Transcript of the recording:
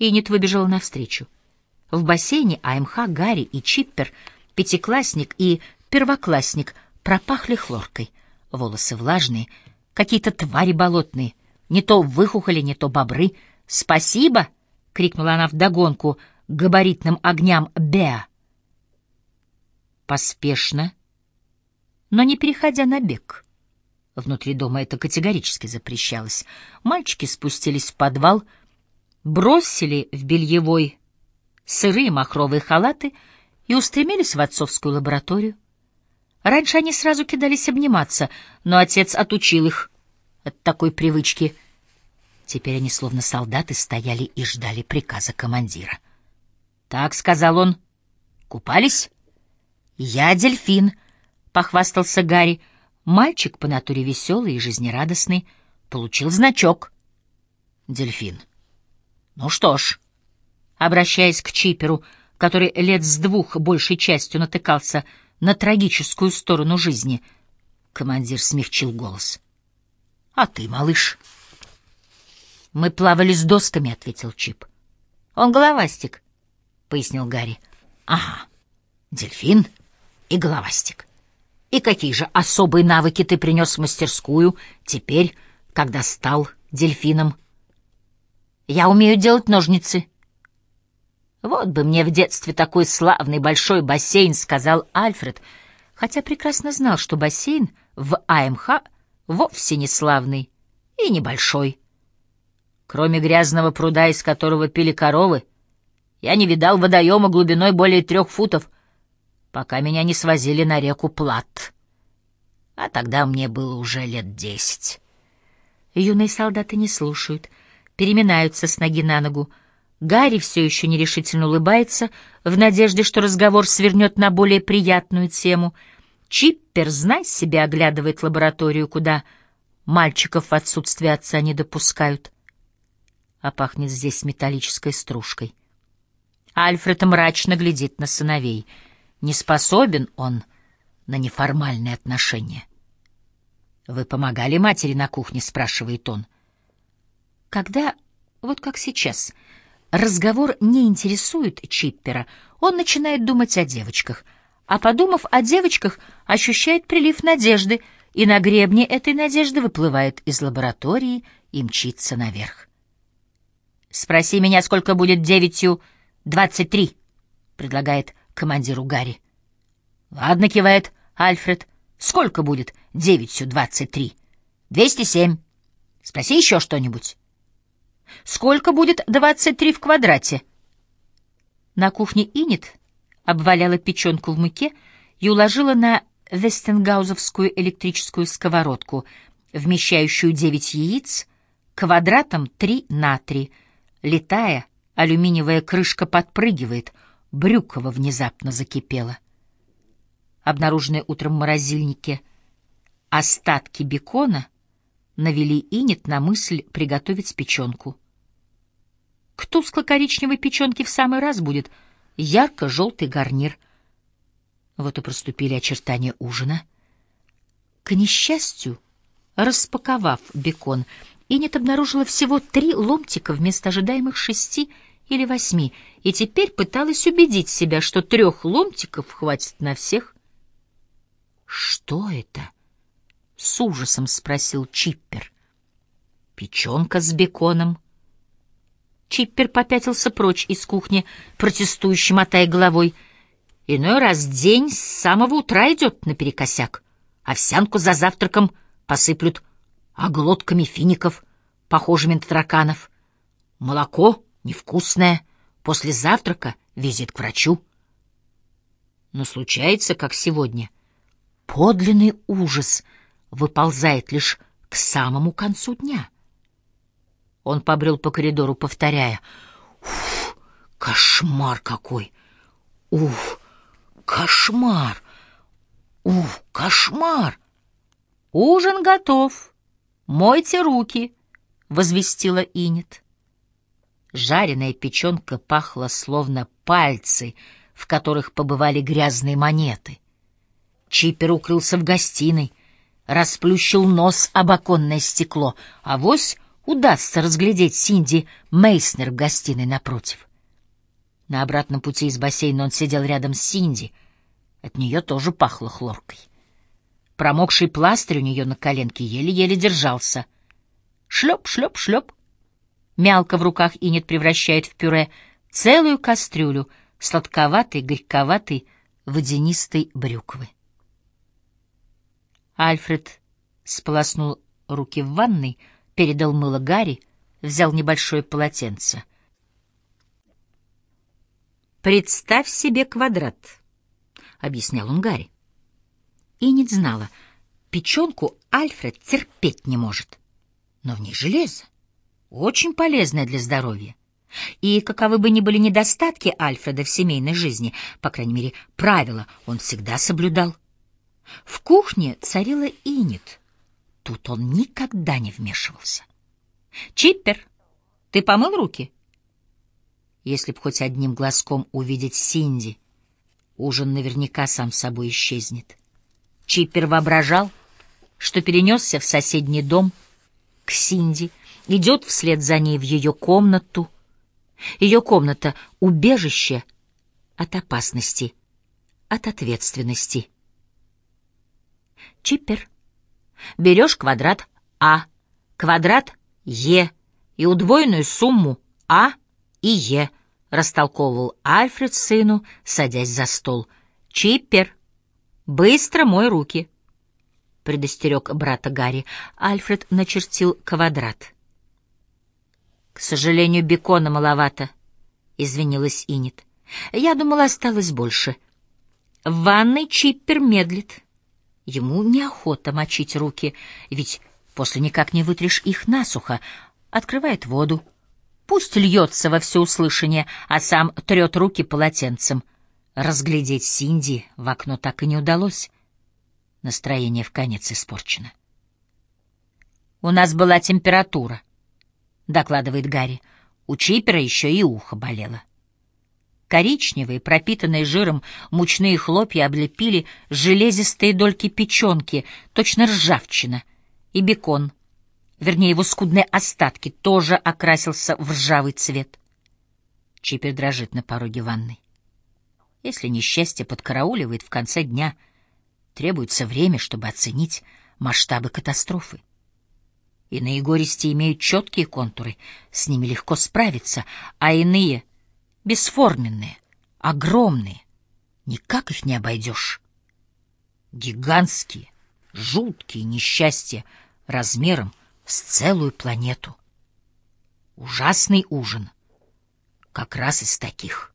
Инет выбежала навстречу. В бассейне АМХ Гарри и Чиппер, пятиклассник и первоклассник, пропахли хлоркой. Волосы влажные, какие-то твари болотные. Не то выхухоли, не то бобры. «Спасибо!» — крикнула она вдогонку габаритным огням Беа. Поспешно, но не переходя на бег. Внутри дома это категорически запрещалось. Мальчики спустились в подвал, бросили в бельевой сырые махровые халаты и устремились в отцовскую лабораторию. Раньше они сразу кидались обниматься, но отец отучил их от такой привычки. Теперь они, словно солдаты, стояли и ждали приказа командира. «Так», — сказал он, — «купались?» «Я дельфин», — похвастался Гарри. Мальчик по натуре веселый и жизнерадостный получил значок. Дельфин. Ну что ж, обращаясь к Чиперу, который лет с двух большей частью натыкался на трагическую сторону жизни, командир смягчил голос. — А ты, малыш? — Мы плавали с досками, — ответил Чип. — Он головастик, — пояснил Гарри. — Ага, дельфин и головастик. И какие же особые навыки ты принес в мастерскую теперь, когда стал дельфином? Я умею делать ножницы. Вот бы мне в детстве такой славный большой бассейн, сказал Альфред, хотя прекрасно знал, что бассейн в АМХ вовсе не славный и небольшой. Кроме грязного пруда, из которого пили коровы, я не видал водоема глубиной более трех футов — пока меня не свозили на реку Плат. А тогда мне было уже лет десять. Юные солдаты не слушают, переминаются с ноги на ногу. Гарри все еще нерешительно улыбается, в надежде, что разговор свернет на более приятную тему. Чиппер, знай себе, оглядывает лабораторию, куда мальчиков в отсутствие отца не допускают. А пахнет здесь металлической стружкой. Альфред мрачно глядит на сыновей — не способен он на неформальные отношения. «Вы помогали матери на кухне?» — спрашивает он. Когда, вот как сейчас, разговор не интересует Чиппера, он начинает думать о девочках, а подумав о девочках, ощущает прилив надежды, и на гребне этой надежды выплывает из лаборатории и мчится наверх. «Спроси меня, сколько будет девятью двадцать три», — предлагает командиру Гарри. «Ладно», — кивает Альфред. «Сколько будет девятью двадцать три?» «Двести семь. Спроси еще что-нибудь». «Сколько будет двадцать три в квадрате?» На кухне Инет обваляла печенку в муке и уложила на вестенгаузовскую электрическую сковородку, вмещающую девять яиц, квадратом три на три. Летая, алюминиевая крышка подпрыгивает — Брюкова внезапно закипела. Обнаруженные утром в морозильнике остатки бекона навели Инет на мысль приготовить печенку. К тускло-коричневой печенке в самый раз будет ярко-желтый гарнир. Вот и проступили очертания ужина. К несчастью, распаковав бекон, Инет обнаружила всего три ломтика вместо ожидаемых шести — или восьми, и теперь пыталась убедить себя, что трех ломтиков хватит на всех. «Что это?» — с ужасом спросил Чиппер. «Печенка с беконом». Чиппер попятился прочь из кухни, протестующе мотая головой. Иной раз день с самого утра идет наперекосяк. Овсянку за завтраком посыплют оглотками фиников, похожими на тараканов. Молоко невкусная, после завтрака визит к врачу. Но случается, как сегодня, подлинный ужас выползает лишь к самому концу дня. Он побрел по коридору, повторяя «Уф, кошмар какой! Уф, кошмар! Уф, кошмар!» «Ужин готов! Мойте руки!» — возвестила Инет. Жареная печенка пахла словно пальцы, в которых побывали грязные монеты. Чипер укрылся в гостиной, расплющил нос об оконное стекло, а вось удастся разглядеть Синди Мейснер в гостиной напротив. На обратном пути из бассейна он сидел рядом с Синди. От нее тоже пахло хлоркой. Промокший пластырь у нее на коленке еле-еле держался. Шлеп, шлеп, шлеп. Мялка в руках Инет превращает в пюре целую кастрюлю сладковатой, горьковатой, водянистой брюквы. Альфред сполоснул руки в ванной, передал мыло Гарри, взял небольшое полотенце. «Представь себе квадрат», — объяснял он Гарри. Иннет знала, печенку Альфред терпеть не может, но в ней железо, очень полезное для здоровья. И каковы бы ни были недостатки Альфреда в семейной жизни, по крайней мере, правила он всегда соблюдал. В кухне царила Инет. Тут он никогда не вмешивался. «Чиппер, ты помыл руки?» Если б хоть одним глазком увидеть Синди, ужин наверняка сам собой исчезнет. Чиппер воображал, что перенесся в соседний дом к Синди, идет вслед за ней в ее комнату. Ее комната — убежище от опасности, от ответственности. Чиппер. Берешь квадрат А, квадрат Е и удвоенную сумму А и Е, растолковывал Альфред сыну, садясь за стол. Чиппер, быстро мой руки. Предостерег брата Гарри. Альфред начертил квадрат. К сожалению, бекона маловато, извинилась Инет. Я думала, осталось больше. В ванной Чиппер медлит. Ему неохота мочить руки, ведь после никак не вытрешь их насухо. Открывает воду. Пусть льется во всеуслышание, а сам трет руки полотенцем. Разглядеть Синди в окно так и не удалось. Настроение в конец испорчено. «У нас была температура», — докладывает Гарри. У Чипера еще и ухо болело. Коричневые, пропитанные жиром мучные хлопья облепили железистые дольки печенки, точно ржавчина, и бекон, вернее его скудные остатки, тоже окрасился в ржавый цвет. Чипер дрожит на пороге ванной. Если несчастье подкарауливает в конце дня, требуется время, чтобы оценить масштабы катастрофы. Иные горести имеют четкие контуры, с ними легко справиться, а иные бесформенные, огромные, никак их не обойдешь. Гигантские, жуткие несчастья размером с целую планету. Ужасный ужин как раз из таких.